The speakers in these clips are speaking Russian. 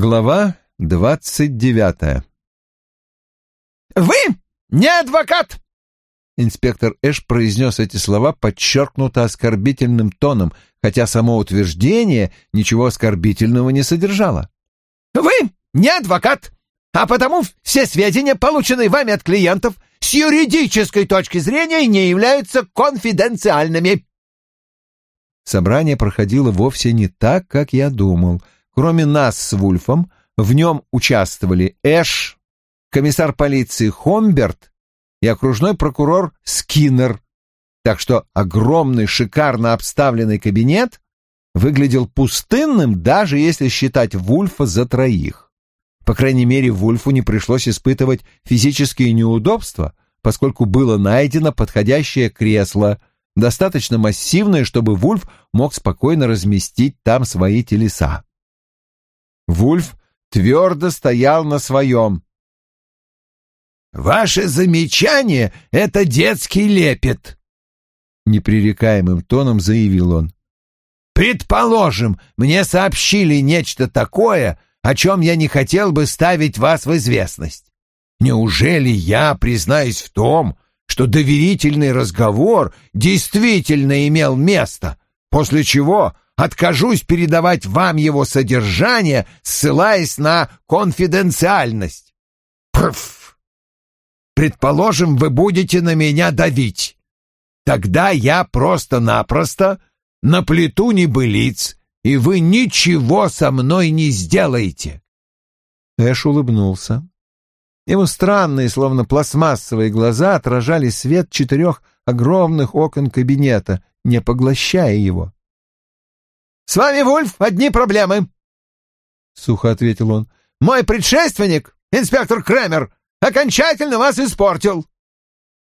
Глава двадцать девятая «Вы не адвокат!» Инспектор Эш произнес эти слова подчеркнуто оскорбительным тоном, хотя само утверждение ничего оскорбительного не содержало. «Вы не адвокат, а потому все сведения, полученные вами от клиентов, с юридической точки зрения не являются конфиденциальными». Собрание проходило вовсе не так, как я думал. Кроме нас с Вульфом, в нем участвовали Эш, комиссар полиции Хомберт и окружной прокурор Скиннер, так что огромный шикарно обставленный кабинет выглядел пустынным, даже если считать Вульфа за троих. По крайней мере, Вульфу не пришлось испытывать физические неудобства, поскольку было найдено подходящее кресло, достаточно массивное, чтобы Вульф мог спокойно разместить там свои телеса. Вульф твердо стоял на своем. «Ваше замечание — это детский лепет», — непререкаемым тоном заявил он. «Предположим, мне сообщили нечто такое, о чем я не хотел бы ставить вас в известность. Неужели я признаюсь в том, что доверительный разговор действительно имел место, после чего откажусь передавать вам его содержание, ссылаясь на конфиденциальность? Пф! Предположим, вы будете на меня давить. Тогда я просто-напросто наплету небылиц, и вы ничего со мной не сделаете. Эш улыбнулся. Его странные, словно пластмассовые глаза отражали свет четырех огромных окон кабинета, не поглощая его. «С вами, Вульф, одни проблемы», — сухо ответил он. «Мой предшественник, инспектор Кремер, окончательно вас испортил.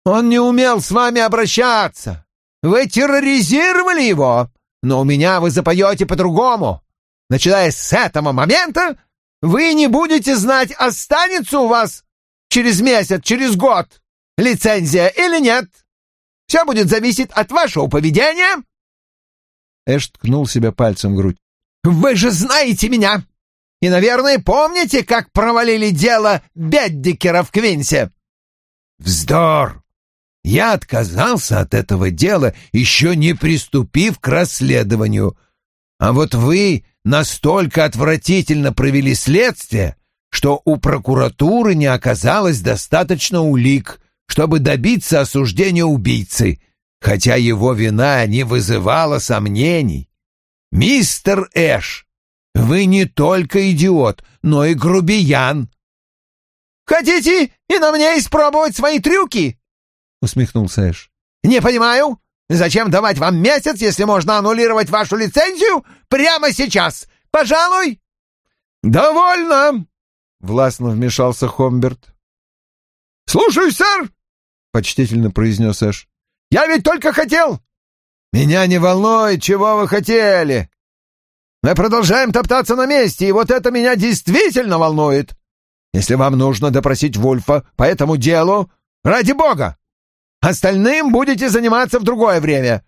Он не умел с вами обращаться. Вы терроризировали его, но у меня вы запоете по-другому. Начиная с этого момента, вы не будете знать, останется у вас через месяц, через год лицензия или нет. Все будет зависеть от вашего поведения. Эш ткнул себя пальцем в грудь. «Вы же знаете меня! И, наверное, помните, как провалили дело Беддикера в Квинсе?» «Вздор! Я отказался от этого дела, еще не приступив к расследованию. А вот вы настолько отвратительно провели следствие, что у прокуратуры не оказалось достаточно улик, чтобы добиться осуждения убийцы, хотя его вина не вызывала сомнений. Мистер Эш, вы не только идиот, но и грубиян. Хотите и на мне испробовать свои трюки? усмехнулся Эш. Не понимаю, зачем давать вам месяц, если можно аннулировать вашу лицензию прямо сейчас? Пожалуй. Довольно, властно вмешался Хомберт. Слушаю, сэр, почтительно произнес Эш. Я ведь только хотел. Меня не волнует, чего вы хотели, мы продолжаем топтаться на месте, и вот это меня действительно волнует. Если вам нужно допросить Вульфа по этому делу, ради бога, остальным будете заниматься в другое время.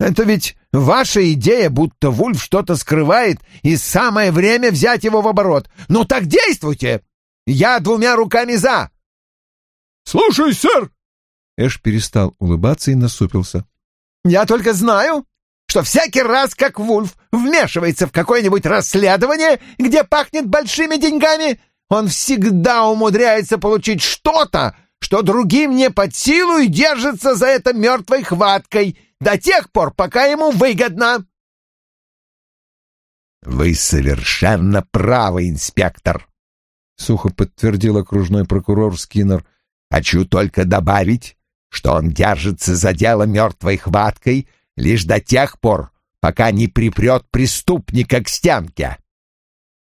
Это ведь ваша идея, будто Вульф что-то скрывает, и самое время взять его в оборот. Ну так действуйте! Я двумя руками за!» «Слушай, сэр!» Эш перестал улыбаться и насупился. «Я только знаю, что всякий раз, как Вульф вмешивается в какое-нибудь расследование, где пахнет большими деньгами, он всегда умудряется получить что-то, что другим не под силу и держится за это мертвой хваткой до тех пор, пока ему выгодно. «Вы совершенно правы, инспектор», — сухо подтвердил окружной прокурор Скиннер. «Хочу только добавить, что он держится за дело мертвой хваткой, лишь до тех пор, пока не припрет преступника к стенке.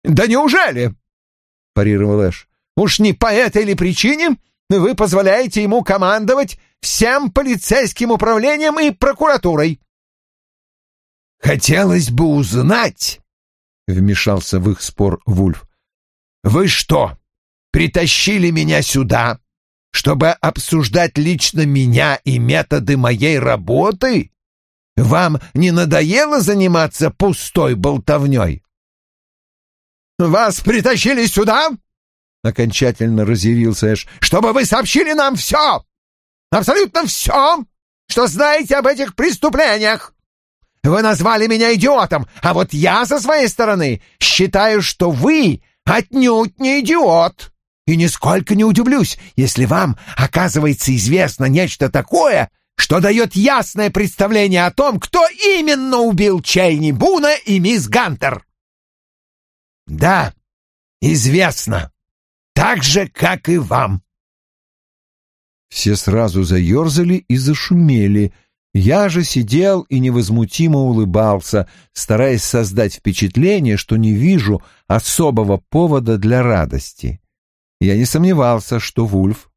«Да неужели?» — парировал Эш. «Уж не по этой ли причине вы позволяете ему командовать всем полицейским управлением и прокуратурой?» «Хотелось бы узнать», — вмешался в их спор Вульф. «Вы что, притащили меня сюда, чтобы обсуждать лично меня и методы моей работы?» Вам не надоело заниматься пустой болтовней?» Вас притащили сюда?» Окончательно разъярился Эш. «Чтобы вы сообщили нам все! Абсолютно все, что знаете об этих преступлениях! Вы назвали меня идиотом, а вот я со своей стороны считаю, что вы отнюдь не идиот!» И нисколько не удивлюсь, если вам оказывается известно нечто такое, что дает ясное представление о том, кто именно убил Чейни Буна и мисс Гантер. Да, известно. Так же, как и вам. Все сразу заерзали и зашумели. Я же сидел и невозмутимо улыбался, стараясь создать впечатление, что не вижу особого повода для радости. Я не сомневался, что Вульф,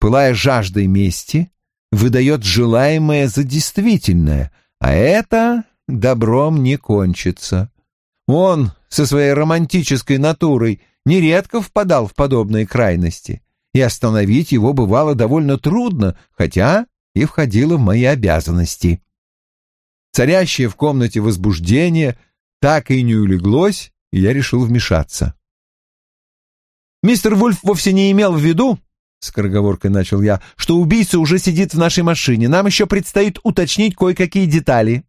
пылая жаждой мести, выдает желаемое за действительное, а это добром не кончится. Он со своей романтической натурой нередко впадал в подобные крайности, и остановить его бывало довольно трудно, хотя и входило в мои обязанности. Царящее в комнате возбуждение так и не улеглось, и я решил вмешаться. Мистер Вульф вовсе не имел в виду, — скороговоркой начал я, — что убийца уже сидит в нашей машине. Нам еще предстоит уточнить кое-какие детали.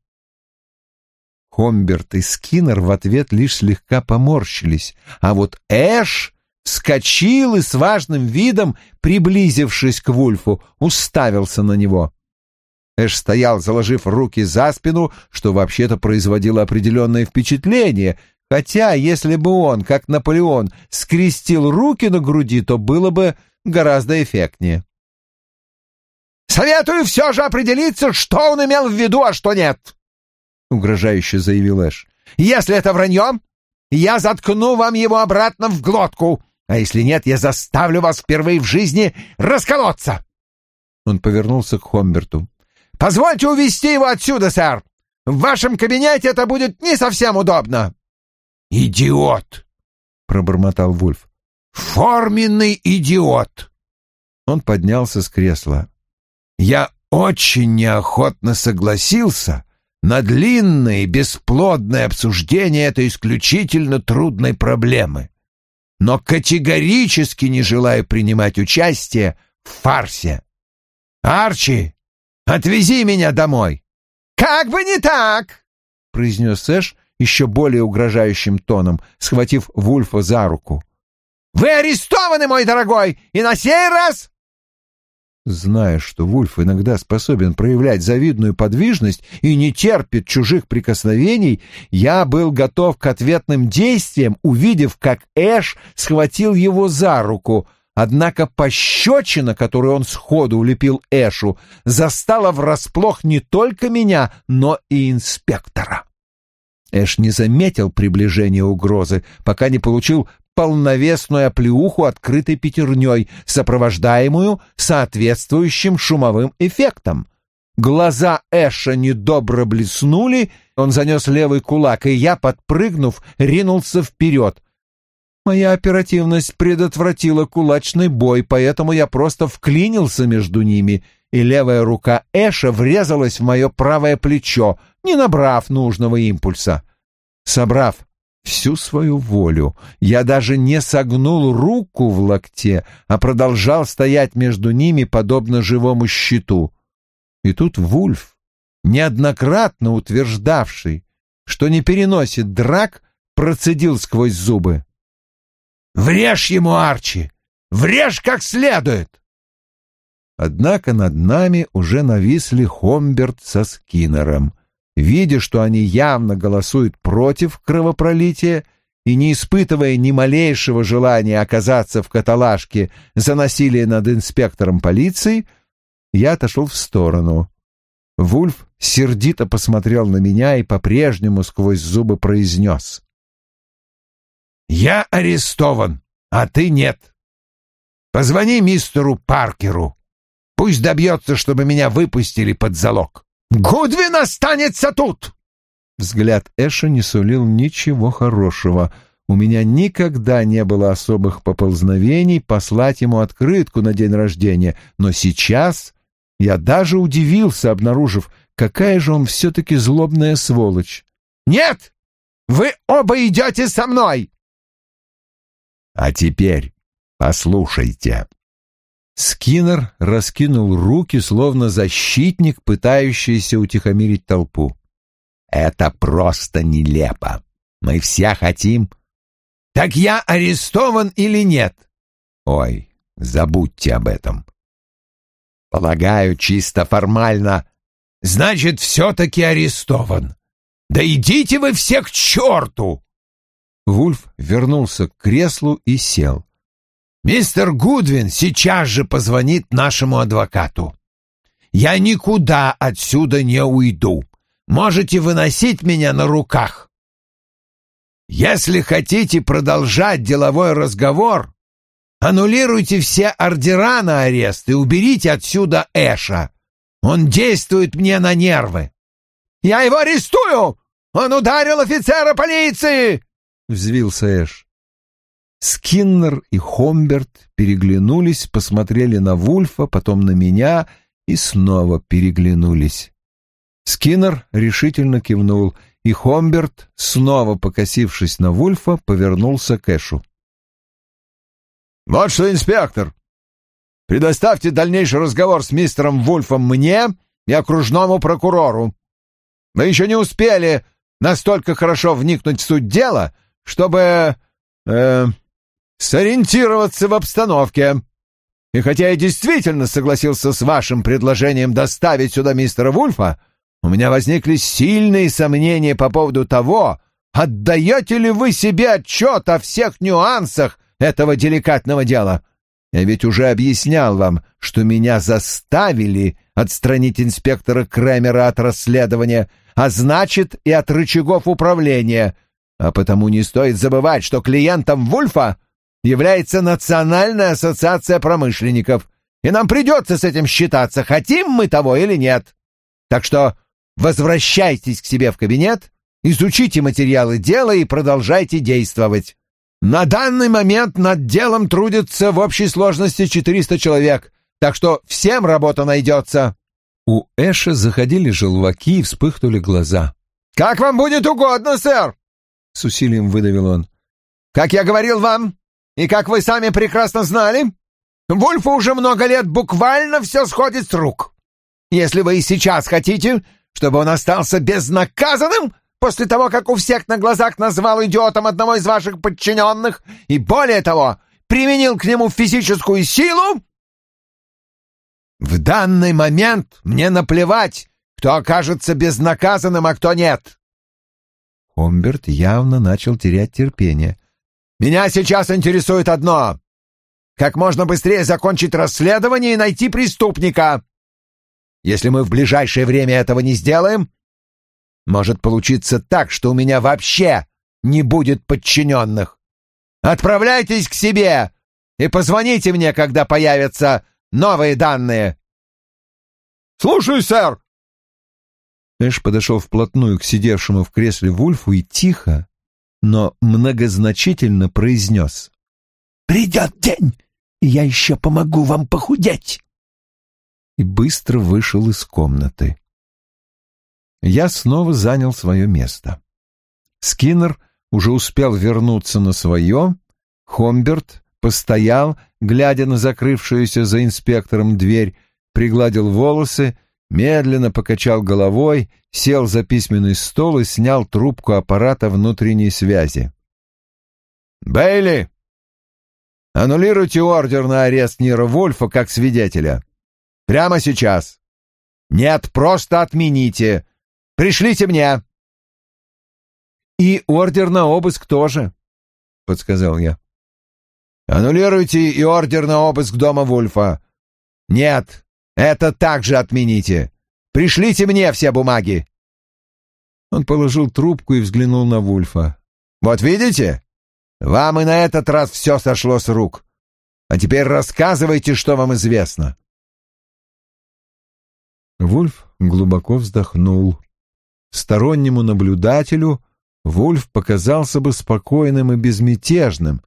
Хомберт и Скиннер в ответ лишь слегка поморщились, а вот Эш вскочил и с важным видом, приблизившись к Вульфу, уставился на него. Эш стоял, заложив руки за спину, что вообще-то производило определенное впечатление, Хотя, если бы он, как Наполеон, скрестил руки на груди, то было бы гораздо эффектнее. «Советую все же определиться, что он имел в виду, а что нет!» — угрожающе заявил Эш. «Если это вранье, я заткну вам его обратно в глотку, а если нет, я заставлю вас впервые в жизни расколоться!» Он повернулся к Хомберту. «Позвольте увести его отсюда, сэр! В вашем кабинете это будет не совсем удобно!» «Идиот!» — пробормотал Вульф. «Форменный идиот!» Он поднялся с кресла. «Я очень неохотно согласился на длинное и бесплодное обсуждение этой исключительно трудной проблемы, но категорически не желаю принимать участие в фарсе. Арчи, отвези меня домой!» «Как бы не так!» — произнес Эш, еще более угрожающим тоном, схватив Вульфа за руку. «Вы арестованы, мой дорогой, и на сей раз...» Зная, что Вульф иногда способен проявлять завидную подвижность и не терпит чужих прикосновений, я был готов к ответным действиям, увидев, как Эш схватил его за руку, однако пощечина, которую он сходу улепил Эшу, застала врасплох не только меня, но и инспектора. Эш не заметил приближения угрозы, пока не получил полновесную оплеуху открытой пятерней, сопровождаемую соответствующим шумовым эффектом. Глаза Эша недобро блеснули, он занес левый кулак, и я, подпрыгнув, ринулся вперед. Моя оперативность предотвратила кулачный бой, поэтому я просто вклинился между ними, и левая рука Эша врезалась в мое правое плечо, не набрав нужного импульса. Собрав всю свою волю, я даже не согнул руку в локте, а продолжал стоять между ними, подобно живому щиту. И тут Вульф, неоднократно утверждавший, что не переносит драк, процедил сквозь зубы. «Врежь ему, Арчи! Врежь как следует!» Однако над нами уже нависли Хомберт со Скиннером. Видя, что они явно голосуют против кровопролития, и не испытывая ни малейшего желания оказаться в каталажке за насилие над инспектором полиции, я отошел в сторону. Вульф сердито посмотрел на меня и по-прежнему сквозь зубы произнес. «Я арестован, а ты нет. Позвони мистеру Паркеру. Пусть добьется, чтобы меня выпустили под залог». «Гудвин останется тут!» Взгляд Эша не сулил ничего хорошего. У меня никогда не было особых поползновений послать ему открытку на день рождения, но сейчас я даже удивился, обнаружив, какая же он все-таки злобная сволочь. «Нет! Вы оба идете со мной!» А теперь послушайте. Скиннер раскинул руки, словно защитник, пытающийся утихомирить толпу. Это просто нелепо. Мы все хотим... Так я арестован или нет? Ой, забудьте об этом. Полагаю, чисто формально. Значит, все-таки арестован. Да идите вы все к черту! Вульф вернулся к креслу и сел. «Мистер Гудвин сейчас же позвонит нашему адвокату. Я никуда отсюда не уйду. Можете выносить меня на руках. Если хотите продолжать деловой разговор, аннулируйте все ордера на арест и уберите отсюда Эша. Он действует мне на нервы. Я его арестую! Он ударил офицера полиции!» — взвился Эш. Скиннер и Хомберт переглянулись, посмотрели на Вульфа, потом на меня и снова переглянулись. Скиннер решительно кивнул, и Хомберт, снова покосившись на Вульфа, повернулся к Эшу. «Вот что, инспектор, предоставьте дальнейший разговор с мистером Вульфом мне и окружному прокурору. Мы еще не успели настолько хорошо вникнуть в суть дела, чтобы... Э, сориентироваться в обстановке. И хотя я действительно согласился с вашим предложением доставить сюда мистера Вульфа, у меня возникли сильные сомнения по поводу того, отдаете ли вы себе отчет о всех нюансах этого деликатного дела. Я ведь уже объяснял вам, что меня заставили отстранить инспектора Кремера от расследования, а значит и от рычагов управления, а потому не стоит забывать, что клиентом Вульфа является Национальная ассоциация промышленников, и нам придется с этим считаться, хотим мы того или нет. Так что возвращайтесь к себе в кабинет, изучите материалы дела и продолжайте действовать. На данный момент над делом трудится в общей сложности 400 человек, так что всем работа найдется». У Эша заходили желваки и вспыхнули глаза. «Как вам будет угодно, сэр!» — с усилием выдавил он. «Как я говорил вам, и как вы сами прекрасно знали, Вульфу уже много лет буквально все сходит с рук. Если вы и сейчас хотите, чтобы он остался безнаказанным после того, как у всех на глазах назвал идиотом одного из ваших подчиненных и, более того, применил к нему физическую силу, в данный момент мне наплевать, кто окажется безнаказанным, а кто нет. Хомберт явно начал терять терпение. Меня сейчас интересует одно. Как можно быстрее закончить расследование и найти преступника. Если мы в ближайшее время этого не сделаем, может получиться так, что у меня вообще не будет подчиненных. Отправляйтесь к себе и позвоните мне, когда появятся новые данные. Слушаю, сэр. Эш подошел вплотную к сидевшему в кресле Вульфу и тихо, но многозначительно произнес. «Придет день, и я еще помогу вам похудеть!» И быстро вышел из комнаты. Я снова занял свое место. Скиннер уже успел вернуться на свое, Хомберт постоял, глядя на закрывшуюся за инспектором дверь, пригладил волосы медленно покачал головой, сел за письменный стол и снял трубку аппарата внутренней связи. «Бейли, аннулируйте ордер на арест Нира Вольфа как свидетеля. Прямо сейчас. Нет, просто отмените. Пришлите мне». «И ордер на обыск тоже», — подсказал я. «Аннулируйте и ордер на обыск дома Вульфа. Нет, это также отмените. Пришлите мне все бумаги. Он положил трубку и взглянул на Вульфа. Вот видите? Вам и на этот раз все сошло с рук. А теперь рассказывайте, что вам известно. Вульф глубоко вздохнул. Стороннему наблюдателю Вульф показался бы спокойным и безмятежным,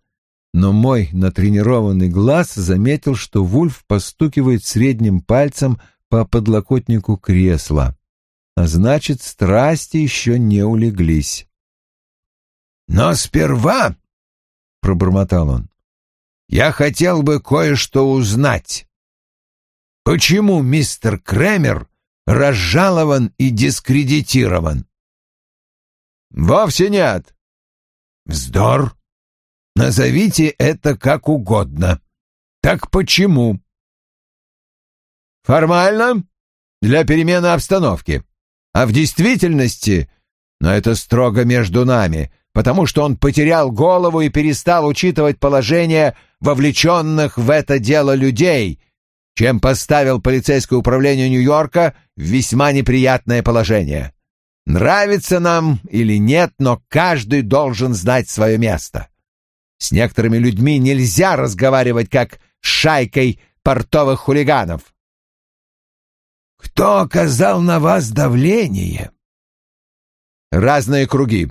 но мой натренированный глаз заметил, что Вульф постукивает средним пальцем по подлокотнику кресла, а значит, страсти еще не улеглись. «Но сперва», — пробормотал он, я хотел бы кое-что узнать. Почему мистер Кремер разжалован и дискредитирован? Вовсе нет. Вздор. Назовите это как угодно. Так почему? Формально для перемены обстановки, а в действительности, но это строго между нами, потому что он потерял голову и перестал учитывать положение вовлеченных в это дело людей, чем поставил полицейское управление Нью-Йорка в весьма неприятное положение. Нравится нам или нет, но каждый должен знать свое место. С некоторыми людьми нельзя разговаривать как с шайкой портовых хулиганов. Кто оказал на вас давление? Разные круги.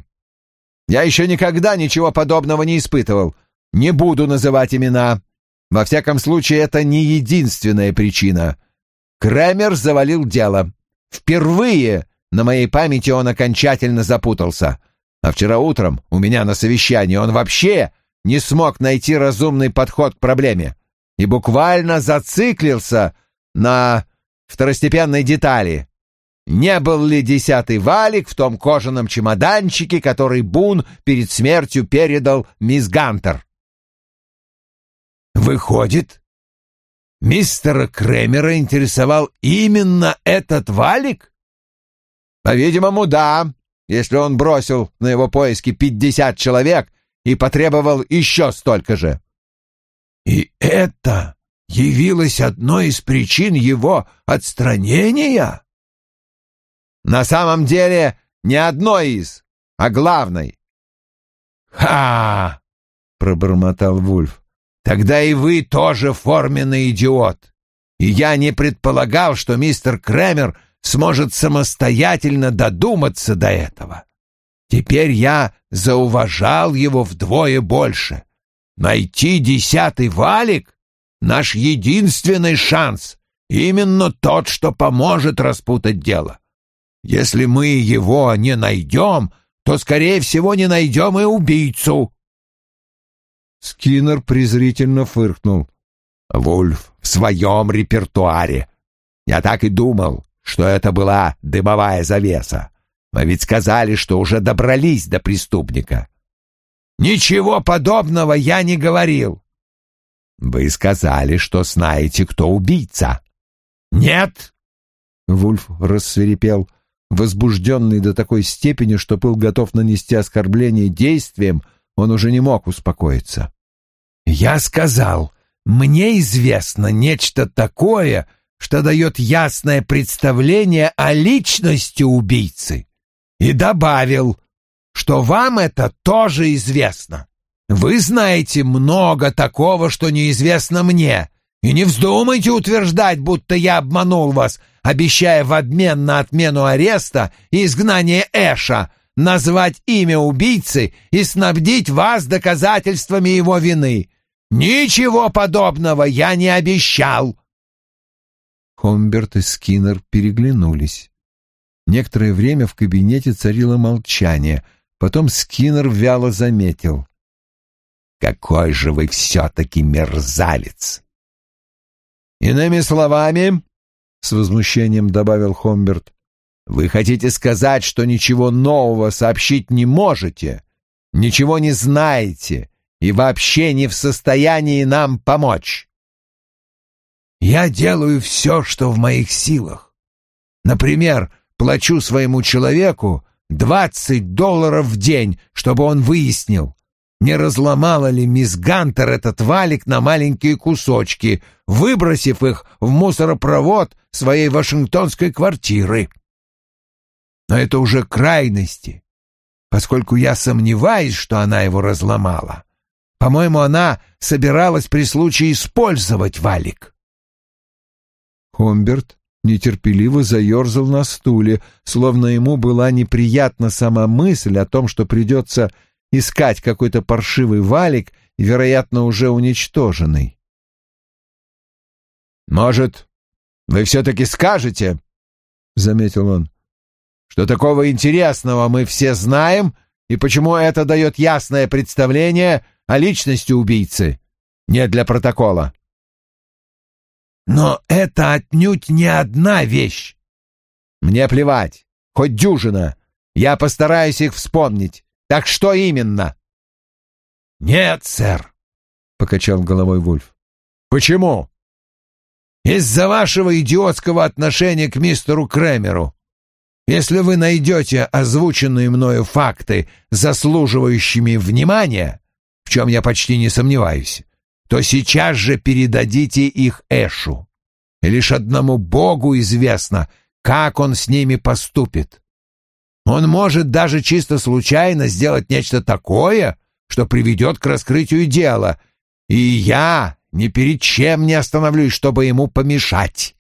Я еще никогда ничего подобного не испытывал. Не буду называть имена. Во всяком случае, это не единственная причина. Кремер завалил дело. Впервые на моей памяти он окончательно запутался. А вчера утром у меня на совещании он вообще не смог найти разумный подход к проблеме и буквально зациклился на второстепенной детали. Не был ли десятый валик в том кожаном чемоданчике, который Бун перед смертью передал мисс Гантер? Выходит, мистера Кремера интересовал именно этот валик? По-видимому, да, если он бросил на его поиски пятьдесят человек и потребовал еще столько же. И это явилось одной из причин его отстранения? На самом деле не одной из, а главной. «Ха!» — пробормотал Вульф. «Тогда и вы тоже форменный идиот. И я не предполагал, что мистер Кремер сможет самостоятельно додуматься до этого. Теперь я зауважал его вдвое больше. Найти десятый валик — наш единственный шанс, именно тот, что поможет распутать дело. Если мы его не найдем, то, скорее всего, не найдем и убийцу. Скиннер презрительно фыркнул. Вульф в своем репертуаре. Я так и думал, что это была дымовая завеса. Мы ведь сказали, что уже добрались до преступника. Ничего подобного я не говорил. Вы сказали, что знаете, кто убийца. Нет. Вульф рассверепел возбужденный до такой степени, что был готов нанести оскорбление действием, он уже не мог успокоиться. «Я сказал, мне известно нечто такое, что дает ясное представление о личности убийцы, и добавил, что вам это тоже известно. Вы знаете много такого, что неизвестно мне, и не вздумайте утверждать, будто я обманул вас, обещая в обмен на отмену ареста и изгнание Эша назвать имя убийцы и снабдить вас доказательствами его вины. Ничего подобного я не обещал. Хомберт и Скиннер переглянулись. Некоторое время в кабинете царило молчание. Потом Скиннер вяло заметил. «Какой же вы все-таки мерзавец!» «Иными словами, — с возмущением добавил Хомберт. «Вы хотите сказать, что ничего нового сообщить не можете, ничего не знаете и вообще не в состоянии нам помочь?» «Я делаю все, что в моих силах. Например, плачу своему человеку двадцать долларов в день, чтобы он выяснил, не разломала ли мисс Гантер этот валик на маленькие кусочки, выбросив их в мусоропровод своей вашингтонской квартиры. Но это уже крайности, поскольку я сомневаюсь, что она его разломала. По-моему, она собиралась при случае использовать валик. Хомберт нетерпеливо заерзал на стуле, словно ему была неприятна сама мысль о том, что придется искать какой-то паршивый валик, вероятно, уже уничтоженный. «Может, вы все-таки скажете, — заметил он, — что такого интересного мы все знаем и почему это дает ясное представление о личности убийцы? не для протокола. Но это отнюдь не одна вещь. Мне плевать, хоть дюжина. Я постараюсь их вспомнить. Так что именно? Нет, сэр, покачал головой Вульф. Почему? Из-за вашего идиотского отношения к мистеру Кремеру. Если вы найдете озвученные мною факты, заслуживающими внимания, в чем я почти не сомневаюсь, то сейчас же передадите их Эшу. И лишь одному Богу известно, как он с ними поступит. Он может даже чисто случайно сделать нечто такое, что приведет к раскрытию дела, и я ни перед чем не остановлюсь, чтобы ему помешать.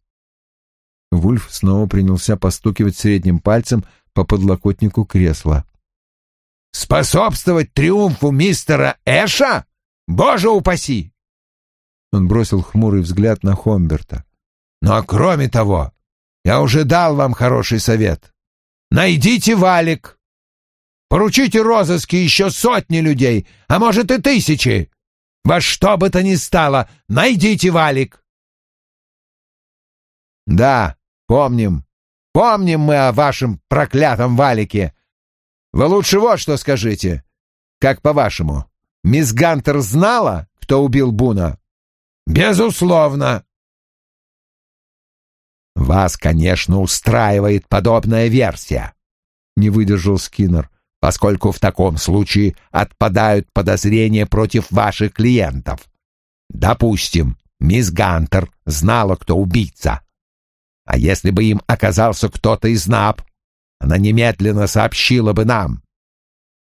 Вульф снова принялся постукивать средним пальцем по подлокотнику кресла. «Способствовать триумфу мистера Эша? Боже упаси!» Он бросил хмурый взгляд на Хомберта. «Но кроме того, я уже дал вам хороший совет. Найдите валик. Поручите розыски еще сотни людей, а может и тысячи. Во что бы то ни стало, найдите валик. Да, помним. Помним мы о вашем проклятом валике. Вы лучше вот что скажите. Как по-вашему, мисс Гантер знала, кто убил Буна? Безусловно. Вас, конечно, устраивает подобная версия, не выдержал Скиннер, поскольку в таком случае отпадают подозрения против ваших клиентов. Допустим, мисс Гантер знала, кто убийца. А если бы им оказался кто-то из НАП, она немедленно сообщила бы нам.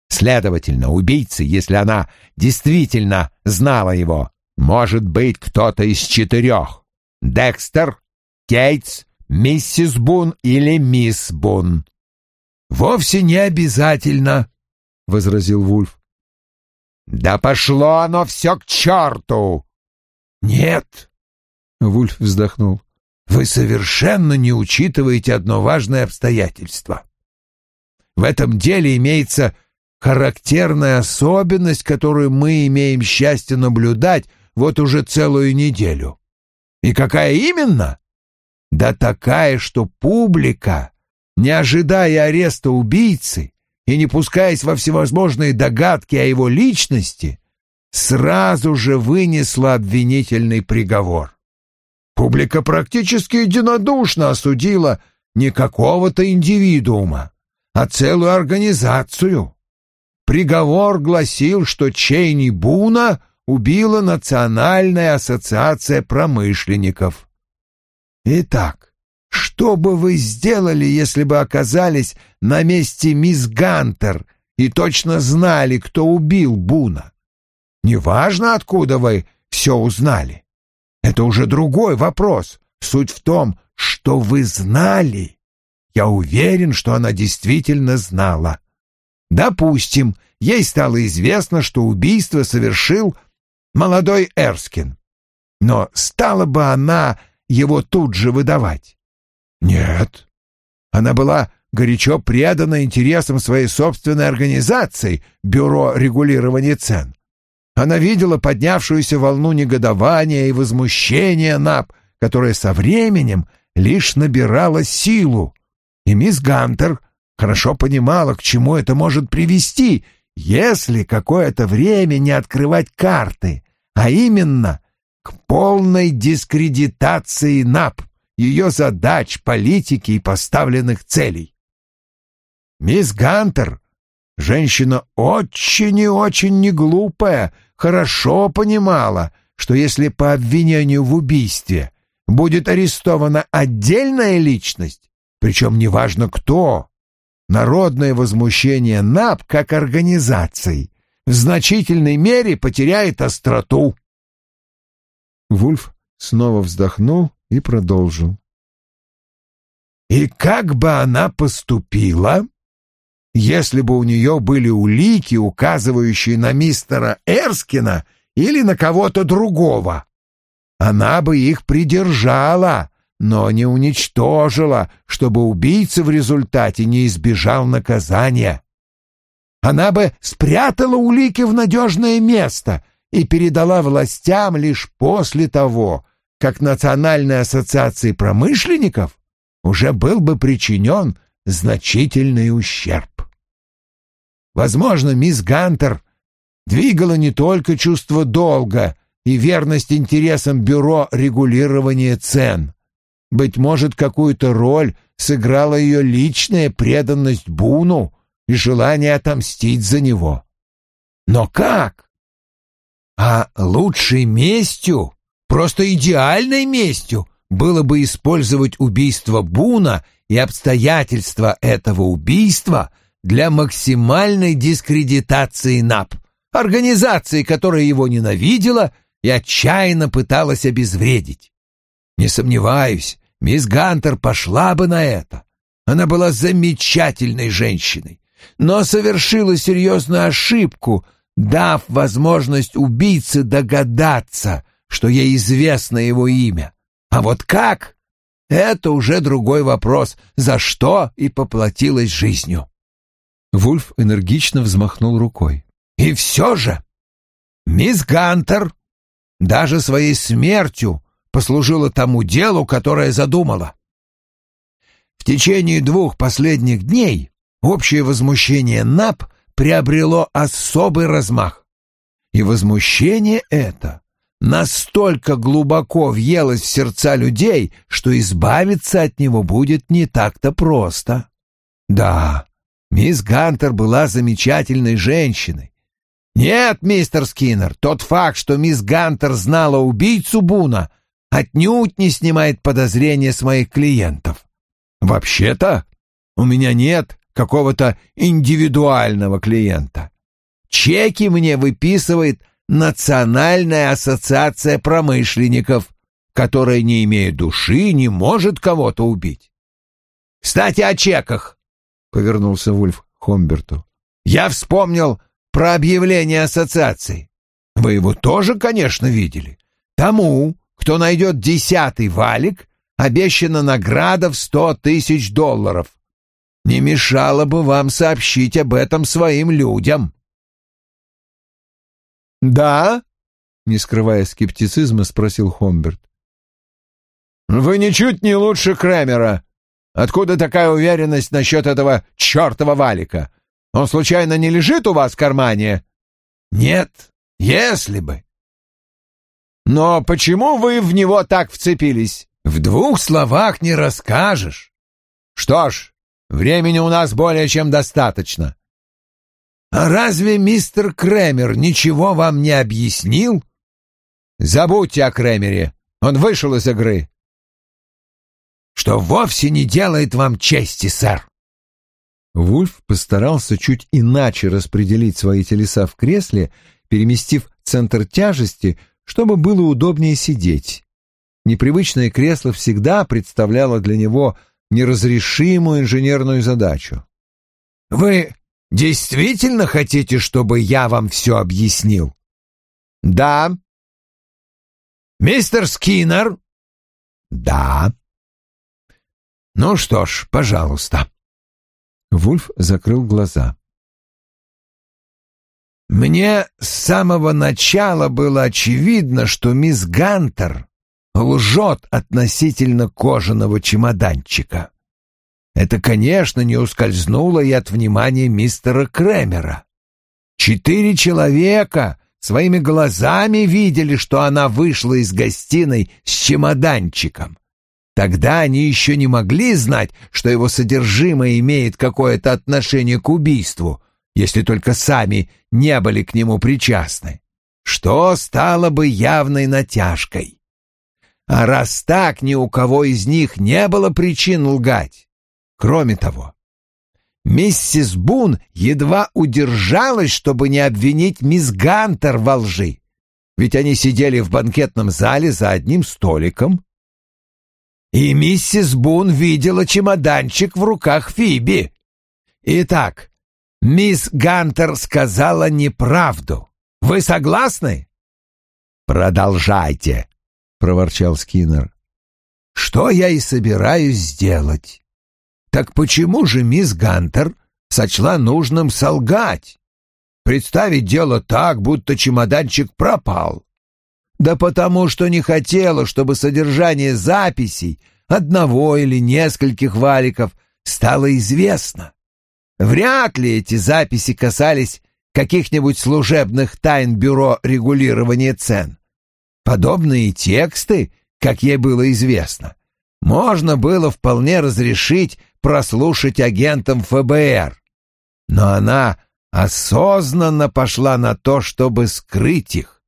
Следовательно, убийцы, если она действительно знала его, может быть кто-то из четырех. Декстер, Кейтс, миссис Бун или мисс Бун. Вовсе не обязательно, возразил Вульф. Да пошло оно все к черту! Нет, Вульф вздохнул. Вы совершенно не учитываете одно важное обстоятельство. В этом деле имеется характерная особенность, которую мы имеем счастье наблюдать вот уже целую неделю. И какая именно? Да такая, что публика, не ожидая ареста убийцы и не пускаясь во всевозможные догадки о его личности, сразу же вынесла обвинительный приговор. Публика практически единодушно осудила не какого-то индивидуума, а целую организацию. Приговор гласил, что Чейни Буна убила Национальная ассоциация промышленников. Итак, что бы вы сделали, если бы оказались на месте мисс Гантер и точно знали, кто убил Буна? Неважно, откуда вы все узнали. Это уже другой вопрос. Суть в том, что вы знали. Я уверен, что она действительно знала. Допустим, ей стало известно, что убийство совершил молодой Эрскин. Но стала бы она его тут же выдавать? Нет. Она была горячо предана интересам своей собственной организации, Бюро регулирования цен. Она видела поднявшуюся волну негодования и возмущения НАП, которая со временем лишь набирала силу. И мисс Гантер хорошо понимала, к чему это может привести, если какое-то время не открывать карты, а именно к полной дискредитации НАП, ее задач, политики и поставленных целей. Мисс Гантер, женщина очень и очень неглупая, хорошо понимала, что если по обвинению в убийстве будет арестована отдельная личность, причем неважно кто, народное возмущение НАП как организации в значительной мере потеряет остроту. Вульф снова вздохнул и продолжил. И как бы она поступила, если бы у нее были улики, указывающие на мистера Эрскина или на кого-то другого? Она бы их придержала, но не уничтожила, чтобы убийца в результате не избежал наказания. Она бы спрятала улики в надежное место и передала властям лишь после того, как Национальной ассоциации промышленников уже был бы причинен значительный ущерб. Возможно, мисс Гантер двигала не только чувство долга и верность интересам Бюро регулирования цен. Быть может, какую-то роль сыграла ее личная преданность Буну и желание отомстить за него. Но как? А лучшей местью, просто идеальной местью, было бы использовать убийство Буна и обстоятельства этого убийства для максимальной дискредитации НАП, организации, которая его ненавидела и отчаянно пыталась обезвредить. Не сомневаюсь, мисс Гантер пошла бы на это. Она была замечательной женщиной, но совершила серьезную ошибку, дав возможность убийце догадаться, что ей известно его имя. А вот как? Это уже другой вопрос, за что и поплатилась жизнью. Вульф энергично взмахнул рукой. И все же, мисс Гантер даже своей смертью послужила тому делу, которое задумала. В течение двух последних дней общее возмущение НАП приобрело особый размах. И возмущение это настолько глубоко въелось в сердца людей, что избавиться от него будет не так-то просто. Да, мисс Гантер была замечательной женщиной. Нет, мистер Скиннер, тот факт, что мисс Гантер знала убийцу Буна, отнюдь не снимает подозрения с моих клиентов. Вообще-то, у меня нет какого-то индивидуального клиента. Чеки мне выписывает Национальная ассоциация промышленников, которая, не имея души, не может кого-то убить. «Кстати, о чеках», — повернулся Вульф Хомберту. «Я вспомнил про объявление ассоциации. Вы его тоже, конечно, видели. Тому, кто найдет десятый валик, обещана награда в сто тысяч долларов. Не мешало бы вам сообщить об этом своим людям». «Да?» — не скрывая скептицизма, спросил Хомберт. «Вы ничуть не лучше Кремера. Откуда такая уверенность насчет этого чертова валика? Он случайно не лежит у вас в кармане?» «Нет, если бы». «Но почему вы в него так вцепились? В двух словах не расскажешь. Что ж, времени у нас более чем достаточно. А разве мистер Кремер ничего вам не объяснил? Забудьте о Кремере. Он вышел из игры. Что вовсе не делает вам чести, сэр. Вульф постарался чуть иначе распределить свои телеса в кресле, переместив центр тяжести, чтобы было удобнее сидеть. Непривычное кресло всегда представляло для него неразрешимую инженерную задачу. «Вы Действительно хотите, чтобы я вам все объяснил? Да. Мистер Скиннер? Да. Ну что ж, пожалуйста. Вульф закрыл глаза. Мне с самого начала было очевидно, что мисс Гантер лжет относительно кожаного чемоданчика. Это, конечно, не ускользнуло и от внимания мистера Кремера. Четыре человека своими глазами видели, что она вышла из гостиной с чемоданчиком. Тогда они еще не могли знать, что его содержимое имеет какое-то отношение к убийству, если только сами не были к нему причастны, что стало бы явной натяжкой. А раз так, ни у кого из них не было причин лгать. Кроме того, миссис Бун едва удержалась, чтобы не обвинить мисс Гантер во лжи, ведь они сидели в банкетном зале за одним столиком. И миссис Бун видела чемоданчик в руках Фиби. Итак, мисс Гантер сказала неправду. Вы согласны? Продолжайте, проворчал Скиннер. Что я и собираюсь сделать. Так почему же мисс Гантер сочла нужным солгать? представить дело так, будто чемоданчик пропал. Да потому что не хотела, чтобы содержание записей одного или нескольких валиков стало известно. Вряд ли эти записи касались каких-нибудь служебных тайн Бюро регулирования цен. Подобные тексты, как ей было известно, можно было вполне разрешить прослушать агентам ФБР. Но она осознанно пошла на то, чтобы скрыть их.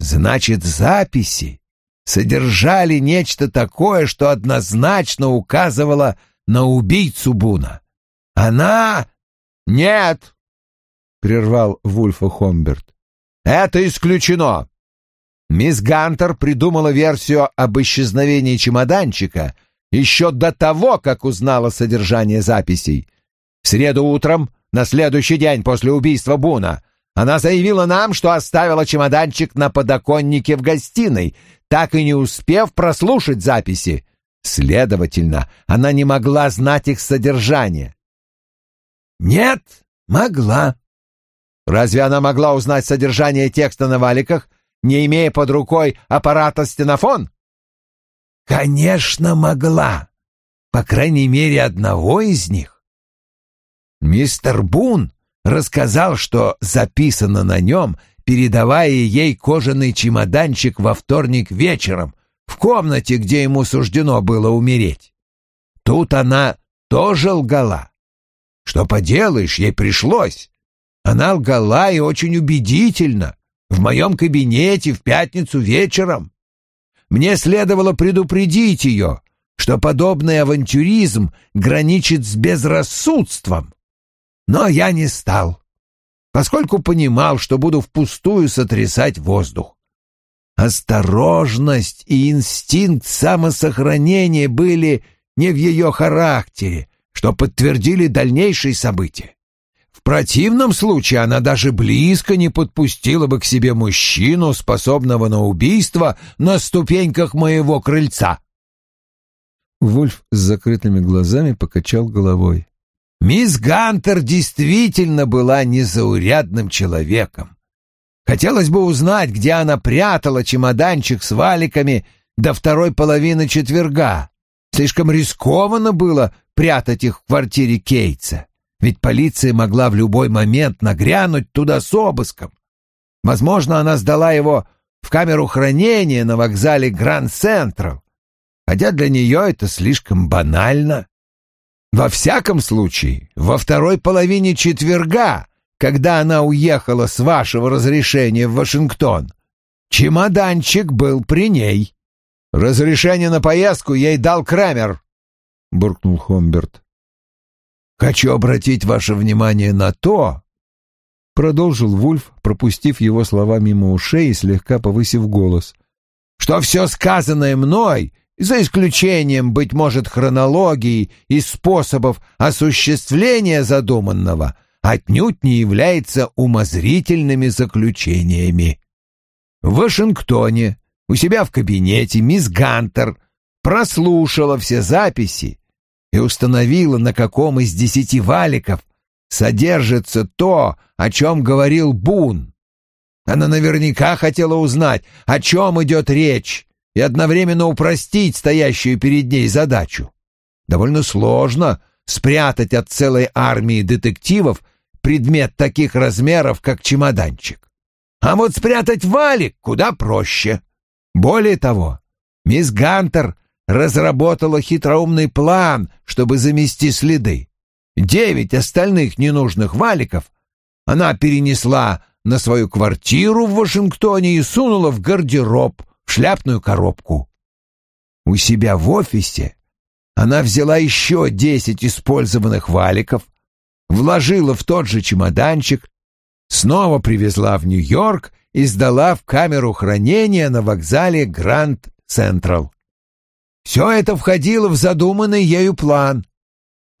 Значит, записи содержали нечто такое, что однозначно указывало на убийцу Буна. Она... Нет, прервал Вульфа Хомберт. Это исключено. Мисс Гантер придумала версию об исчезновении чемоданчика еще до того, как узнала содержание записей. В среду утром, на следующий день после убийства Буна, она заявила нам, что оставила чемоданчик на подоконнике в гостиной, так и не успев прослушать записи. Следовательно, она не могла знать их содержание. Нет, могла. Разве она могла узнать содержание текста на валиках, не имея под рукой аппарата стенофон? Конечно, могла. По крайней мере, одного из них. Мистер Бун рассказал, что записано на нем, передавая ей кожаный чемоданчик во вторник вечером в комнате, где ему суждено было умереть. Тут она тоже лгала. Что поделаешь, ей пришлось. Она лгала и очень убедительно. В моем кабинете в пятницу вечером. Мне следовало предупредить ее, что подобный авантюризм граничит с безрассудством. Но я не стал, поскольку понимал, что буду впустую сотрясать воздух. Осторожность и инстинкт самосохранения были не в ее характере, что подтвердили дальнейшие события. В противном случае она даже близко не подпустила бы к себе мужчину, способного на убийство, на ступеньках моего крыльца. Вульф с закрытыми глазами покачал головой. Мисс Гантер действительно была незаурядным человеком. Хотелось бы узнать, где она прятала чемоданчик с валиками до второй половины четверга. Слишком рискованно было прятать их в квартире Кейтса, ведь полиция могла в любой момент нагрянуть туда с обыском. Возможно, она сдала его в камеру хранения на вокзале Гранд Централ, хотя для нее это слишком банально. Во всяком случае, во второй половине четверга, когда она уехала с вашего разрешения в Вашингтон, чемоданчик был при ней. Разрешение на поездку ей дал Крамер, буркнул Хомберт. Хочу обратить ваше внимание на то, продолжил Вульф, пропустив его слова мимо ушей и слегка повысив голос, что все сказанное мной, за исключением, быть может, хронологии и способов осуществления задуманного, отнюдь не является умозрительными заключениями. В Вашингтоне, у себя в кабинете, мисс Гантер прослушала все записи и установила, на каком из десяти валиков содержится то, о чем говорил Бун. Она наверняка хотела узнать, о чем идет речь, и одновременно упростить стоящую перед ней задачу. Довольно сложно спрятать от целой армии детективов предмет таких размеров, как чемоданчик. А вот спрятать валик куда проще. Более того, мисс Гантер разработала хитроумный план, чтобы замести следы. Девять остальных ненужных валиков она перенесла на свою квартиру в Вашингтоне и сунула в гардероб, в шляпную коробку. У себя в офисе она взяла еще десять использованных валиков, вложила в тот же чемоданчик, снова привезла в Нью-Йорк и сдала в камеру хранения на вокзале Гранд Централ. Все это входило в задуманный ею план.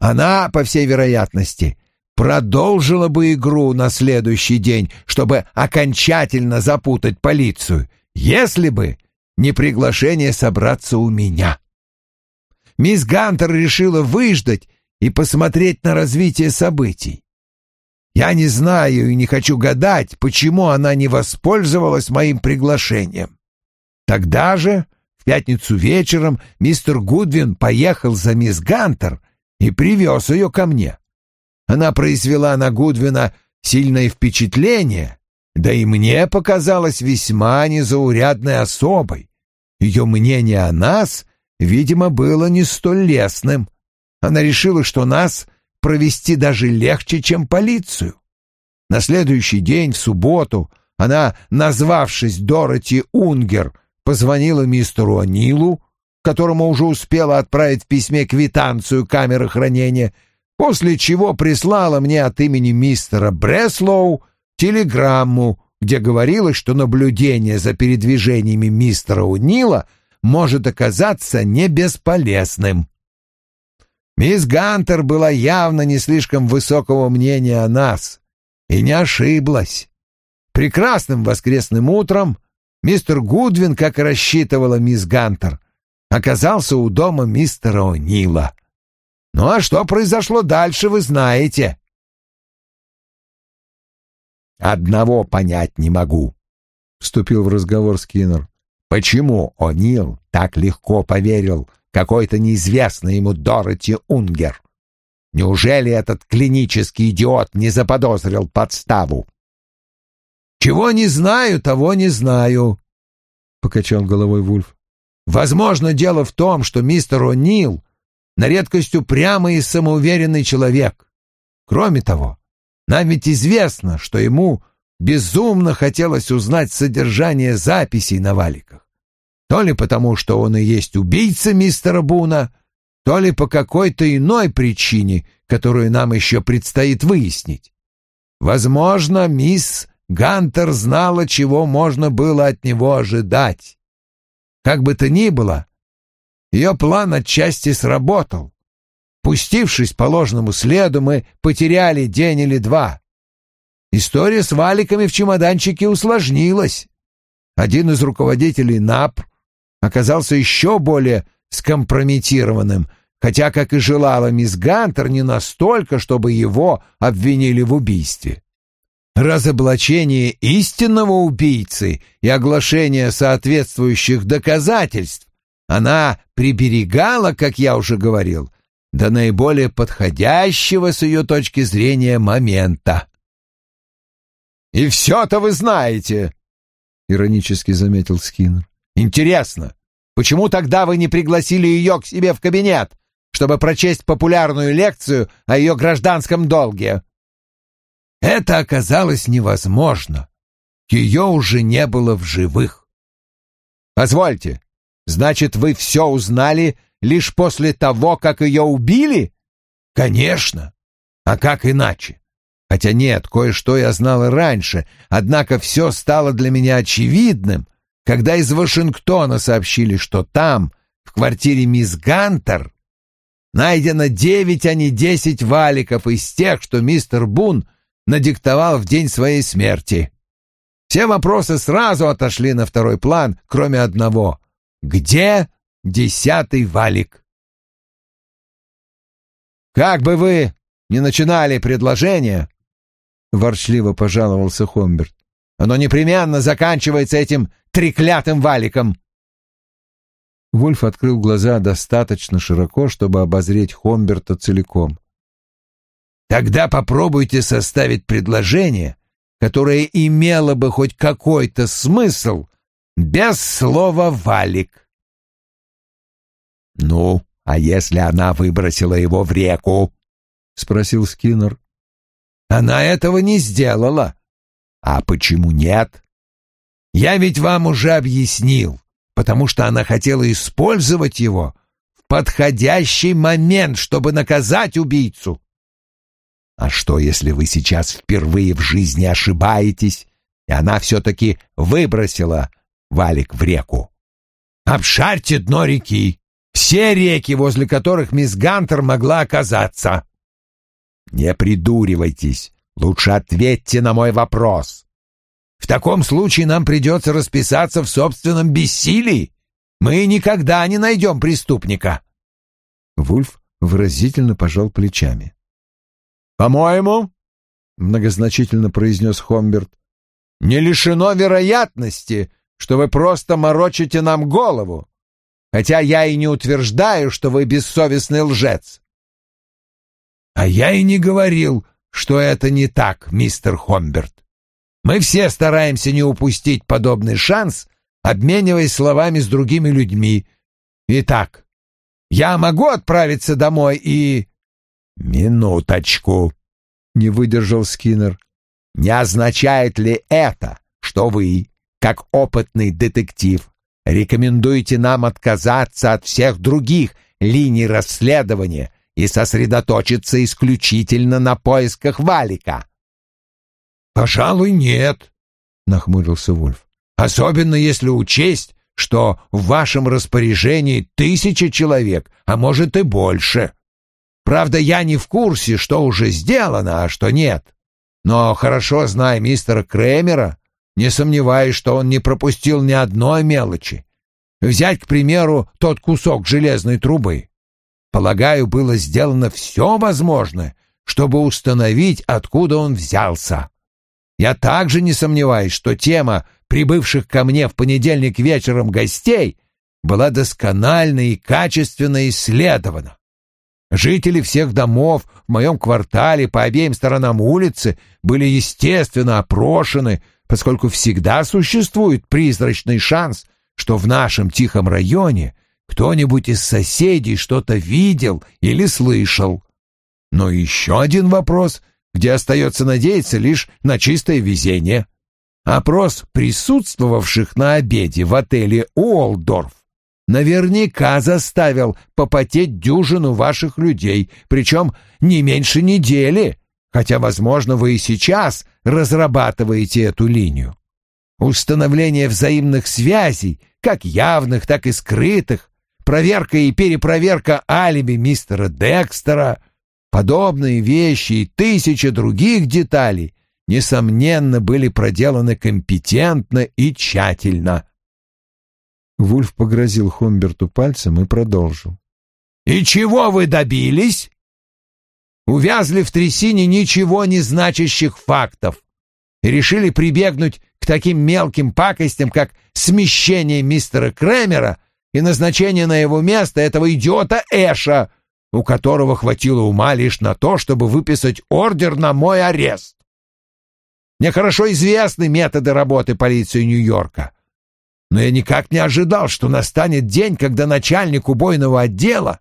Она, по всей вероятности, продолжила бы игру на следующий день, чтобы окончательно запутать полицию, если бы не приглашение собраться у меня. Мисс Гантер решила выждать и посмотреть на развитие событий. Я не знаю и не хочу гадать, почему она не воспользовалась моим приглашением. Тогда же, пятницу вечером, мистер Гудвин поехал за мисс Гантер и привез ее ко мне. Она произвела на Гудвина сильное впечатление, да и мне показалась весьма незаурядной особой. Ее мнение о нас, видимо, было не столь лестным. Она решила, что нас провести даже легче, чем полицию. На следующий день, в субботу, она, назвавшись Дороти Унгер, позвонила мистеру Анилу, которому уже успела отправить в письме квитанцию камеры хранения, после чего прислала мне от имени мистера Бреслоу телеграмму, где говорилось, что наблюдение за передвижениями мистера Унила может оказаться не бесполезным. Мисс Гантер была явно не слишком высокого мнения о нас и не ошиблась. Прекрасным воскресным утром мистер Гудвин, как рассчитывала мисс Гантер, оказался у дома мистера О'Нила. Ну а что произошло дальше, вы знаете. «Одного понять не могу», — вступил в разговор Скиннер. «Почему О'Нил так легко поверил какой-то неизвестный ему Дороти Унгер? Неужели этот клинический идиот не заподозрил подставу?» «Чего не знаю, того не знаю», — покачал головой Вульф. «Возможно, дело в том, что мистер О'Нил на редкость упрямый и самоуверенный человек. Кроме того, нам ведь известно, что ему безумно хотелось узнать содержание записей на валиках. То ли потому, что он и есть убийца мистера Буна, то ли по какой-то иной причине, которую нам еще предстоит выяснить. Возможно, мисс Гантер знала, чего можно было от него ожидать. Как бы то ни было, ее план отчасти сработал. Пустившись по ложному следу, мы потеряли день или два. История с валиками в чемоданчике усложнилась. Один из руководителей НАП оказался еще более скомпрометированным, хотя, как и желала мисс Гантер, не настолько, чтобы его обвинили в убийстве. Разоблачение истинного убийцы и оглашение соответствующих доказательств она приберегала, как я уже говорил, до наиболее подходящего с ее точки зрения момента. «И все-то вы знаете», — иронически заметил Скиннер. «Интересно, почему тогда вы не пригласили ее к себе в кабинет, чтобы прочесть популярную лекцию о ее гражданском долге?» Это оказалось невозможно. Ее уже не было в живых. «Позвольте, значит, вы все узнали лишь после того, как ее убили?» «Конечно. А как иначе? Хотя нет, кое-что я знал и раньше, однако все стало для меня очевидным, когда из Вашингтона сообщили, что там, в квартире мисс Гантер, найдено девять, а не десять валиков из тех, что мистер Бун надиктовал в день своей смерти. Все вопросы сразу отошли на второй план, кроме одного. Где десятый валик? «Как бы вы не начинали предложение, — ворчливо пожаловался Хомберт, — оно непременно заканчивается этим треклятым валиком». Вульф открыл глаза достаточно широко, чтобы обозреть Хомберта целиком. Тогда попробуйте составить предложение, которое имело бы хоть какой-то смысл без слова «валик». «Ну, а если она выбросила его в реку?» — спросил Скиннер. «Она этого не сделала». «А почему нет?» «Я ведь вам уже объяснил, потому что она хотела использовать его в подходящий момент, чтобы наказать убийцу. А что, если вы сейчас впервые в жизни ошибаетесь, и она все-таки выбросила валик в реку? Обшарьте дно реки, все реки, возле которых мисс Гантер могла оказаться. Не придуривайтесь, лучше ответьте на мой вопрос. В таком случае нам придется расписаться в собственном бессилии. Мы никогда не найдем преступника. Вульф выразительно пожал плечами. По-моему, — многозначительно произнес Хомберт, — «не лишено вероятности, что вы просто морочите нам голову, хотя я и не утверждаю, что вы бессовестный лжец». «А я и не говорил, что это не так, мистер Хомберт. Мы все стараемся не упустить подобный шанс, обмениваясь словами с другими людьми. Итак, я могу отправиться домой и...» «Минуточку», — не выдержал Скиннер. «Не означает ли это, что вы, как опытный детектив, рекомендуете нам отказаться от всех других линий расследования и сосредоточиться исключительно на поисках Валика?» «Пожалуй, нет», — нахмурился Вульф. «Особенно если учесть, что в вашем распоряжении тысяча человек, а может и больше. Правда, я не в курсе, что уже сделано, а что нет. Но хорошо зная мистера Кремера, не сомневаюсь, что он не пропустил ни одной мелочи. Взять, к примеру, тот кусок железной трубы. Полагаю, было сделано все возможное, чтобы установить, откуда он взялся. Я также не сомневаюсь, что тема прибывших ко мне в понедельник вечером гостей была досконально и качественно исследована. Жители всех домов в моем квартале по обеим сторонам улицы были естественно опрошены, поскольку всегда существует призрачный шанс, что в нашем тихом районе кто-нибудь из соседей что-то видел или слышал. Но еще один вопрос, где остается надеяться лишь на чистое везение. Опрос присутствовавших на обеде в отеле Уолдорф наверняка заставил попотеть дюжину ваших людей, причем не меньше недели, хотя, возможно, вы и сейчас разрабатываете эту линию. Установление взаимных связей, как явных, так и скрытых, проверка и перепроверка алиби мистера Декстера, подобные вещи и тысячи других деталей, несомненно, были проделаны компетентно и тщательно. Вульф погрозил Хумберту пальцем и продолжил. «И чего вы добились?» Увязли в трясине ничего не значащих фактов и решили прибегнуть к таким мелким пакостям, как смещение мистера Кремера и назначение на его место этого идиота Эша, у которого хватило ума лишь на то, чтобы выписать ордер на мой арест. Мне хорошо известны методы работы полиции Нью-Йорка но я никак не ожидал, что настанет день, когда начальник убойного отдела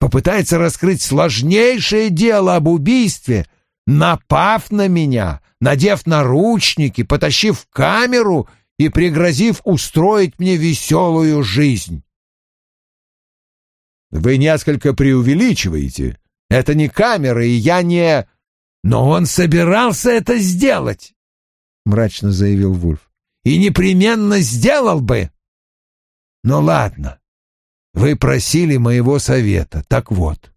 попытается раскрыть сложнейшее дело об убийстве, напав на меня, надев наручники, потащив камеру и пригрозив устроить мне веселую жизнь. Вы несколько преувеличиваете. Это не камера, и я не... Но он собирался это сделать, — мрачно заявил Вульф и непременно сделал бы. Ну ладно, вы просили моего совета, так вот.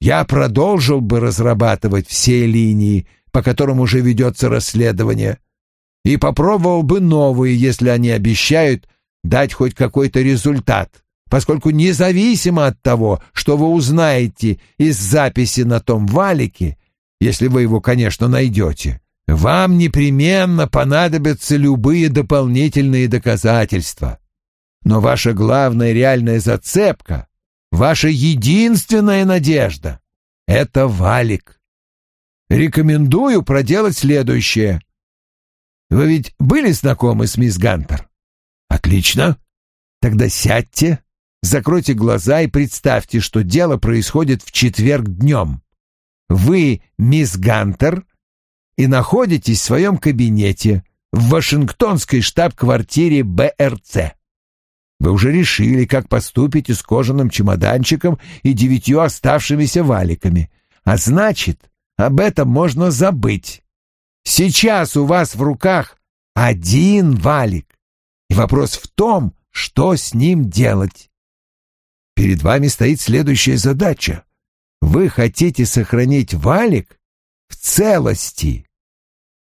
Я продолжил бы разрабатывать все линии, по которым уже ведется расследование, и попробовал бы новые, если они обещают дать хоть какой-то результат, поскольку независимо от того, что вы узнаете из записи на том валике, если вы его, конечно, найдете, вам непременно понадобятся любые дополнительные доказательства. Но ваша главная реальная зацепка, ваша единственная надежда — это валик. Рекомендую проделать следующее. Вы ведь были знакомы с мисс Гантер? Отлично. Тогда сядьте, закройте глаза и представьте, что дело происходит в четверг днем. Вы мисс Гантер — и находитесь в своем кабинете в Вашингтонской штаб-квартире БРЦ. Вы уже решили, как поступите с кожаным чемоданчиком и девятью оставшимися валиками. А значит, об этом можно забыть. Сейчас у вас в руках один валик. И вопрос в том, что с ним делать. Перед вами стоит следующая задача. Вы хотите сохранить валик в целости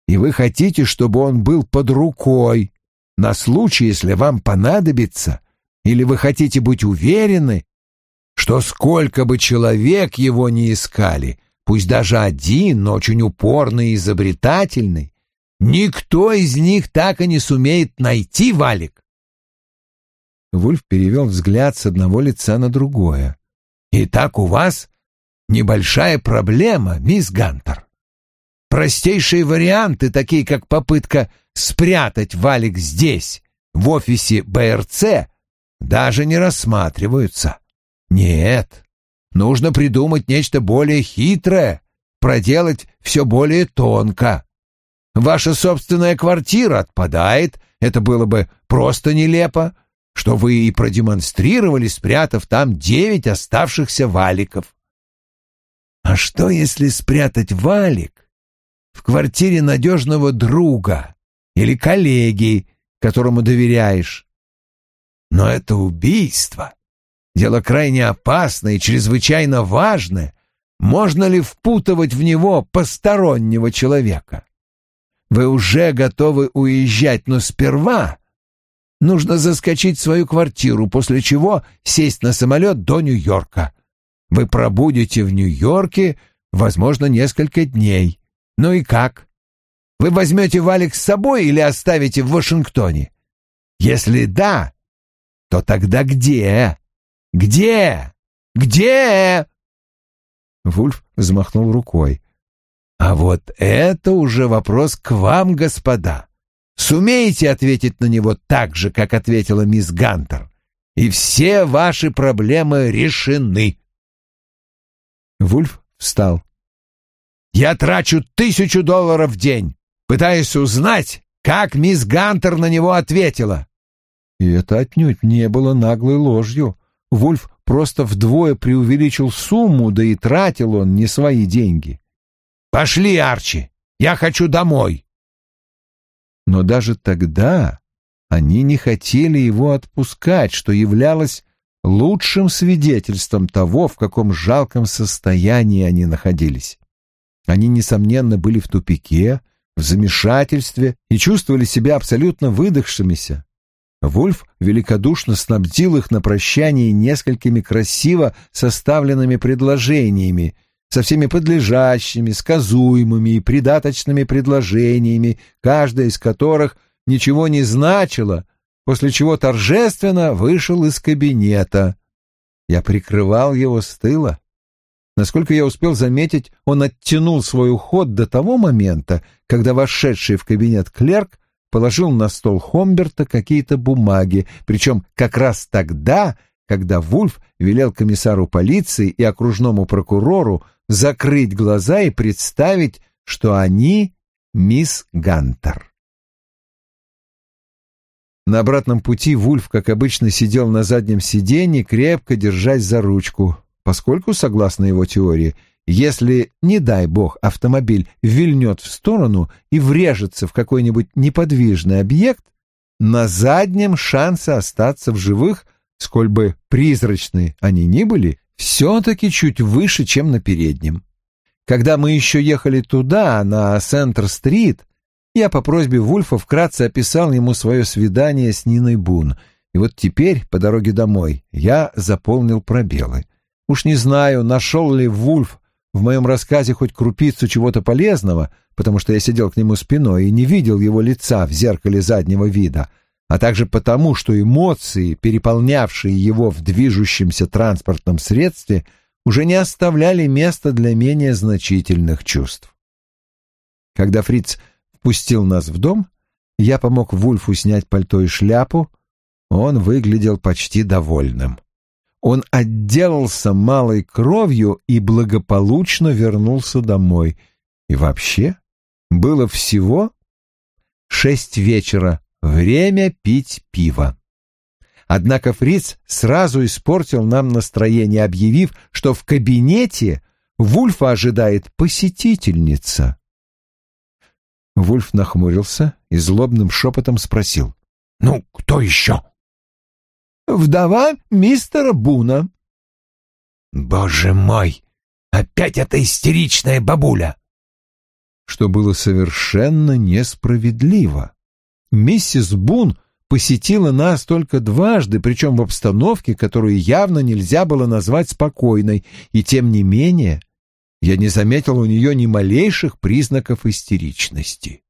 и вы хотите, чтобы он был под рукой на случай, если вам понадобится, или вы хотите быть уверены, что сколько бы человек его ни искали, пусть даже один, но очень упорный и изобретательный, никто из них так и не сумеет найти валик. Вульф перевел взгляд с одного лица на другое. «Итак, у вас небольшая проблема, мисс Гантер. Простейшие варианты, такие как попытка спрятать валик здесь, в офисе БРЦ, даже не рассматриваются. Нет, нужно придумать нечто более хитрое, проделать все более тонко. Ваша собственная квартира отпадает, это было бы просто нелепо, что вы и продемонстрировали, спрятав там девять оставшихся валиков. А что, если спрятать валик в квартире надежного друга или коллеги, которому доверяешь? Но это убийство. Дело крайне опасное и чрезвычайно важное. Можно ли впутывать в него постороннего человека? Вы уже готовы уезжать, но сперва нужно заскочить в свою квартиру, после чего сесть на самолет до Нью-Йорка. Вы пробудете в Нью-Йорке, возможно, несколько дней. Ну и как? Вы возьмете Валик с собой или оставите в Вашингтоне? Если да, то тогда где? Где? Где? Вульф взмахнул рукой. А вот это уже вопрос к вам, господа. Сумеете ответить на него так же, как ответила мисс Гантер, и все ваши проблемы решены. Вульф встал. Я трачу тысячу долларов в день, пытаясь узнать, как мисс Гантер на него ответила. И это отнюдь не было наглой ложью. Вульф просто вдвое преувеличил сумму, да и тратил он не свои деньги. «Пошли, Арчи, я хочу домой!» Но даже тогда они не хотели его отпускать, что являлось лучшим свидетельством того, в каком жалком состоянии они находились. Они, несомненно, были в тупике, в замешательстве и чувствовали себя абсолютно выдохшимися. Вульф великодушно снабдил их на прощание несколькими красиво составленными предложениями, со всеми подлежащими, сказуемыми и придаточными предложениями, каждая из которых ничего не значила, после чего торжественно вышел из кабинета. Я прикрывал его с тыла. Насколько я успел заметить, он оттянул свой уход до того момента, когда вошедший в кабинет клерк положил на стол Хомберта какие-то бумаги, причем как раз тогда, когда Вульф велел комиссару полиции и окружному прокурору закрыть глаза и представить, что они мисс Гантер. На обратном пути Вульф, как обычно, сидел на заднем сиденье, крепко держась за ручку, поскольку, согласно его теории, если, не дай бог, автомобиль вильнет в сторону и врежется в какой-нибудь неподвижный объект, на заднем шансы остаться в живых, сколь бы призрачны они ни были, все-таки чуть выше, чем на переднем. Когда мы еще ехали туда, на Центр-стрит, я по просьбе Вульфа вкратце описал ему свое свидание с Ниной Бун, и вот теперь, по дороге домой, я заполнил пробелы. Уж не знаю, нашел ли Вульф в моем рассказе хоть крупицу чего-то полезного, потому что я сидел к нему спиной и не видел его лица в зеркале заднего вида, а также потому, что эмоции, переполнявшие его в движущемся транспортном средстве, уже не оставляли места для менее значительных чувств. Когда Фриц впустил нас в дом, я помог Вульфу снять пальто и шляпу, он выглядел почти довольным он отделался малой кровью и благополучно вернулся домой. И вообще было всего шесть вечера, время пить пиво. Однако Фриц сразу испортил нам настроение, объявив, что в кабинете Вульфа ожидает посетительница. Вульф нахмурился и злобным шепотом спросил. «Ну, кто еще?» Вдова мистера Буна». «Боже мой! Опять эта истеричная бабуля!» Что было совершенно несправедливо. Миссис Бун посетила нас только дважды, причем в обстановке, которую явно нельзя было назвать спокойной, и тем не менее Я не заметил у нее ни малейших признаков истеричности.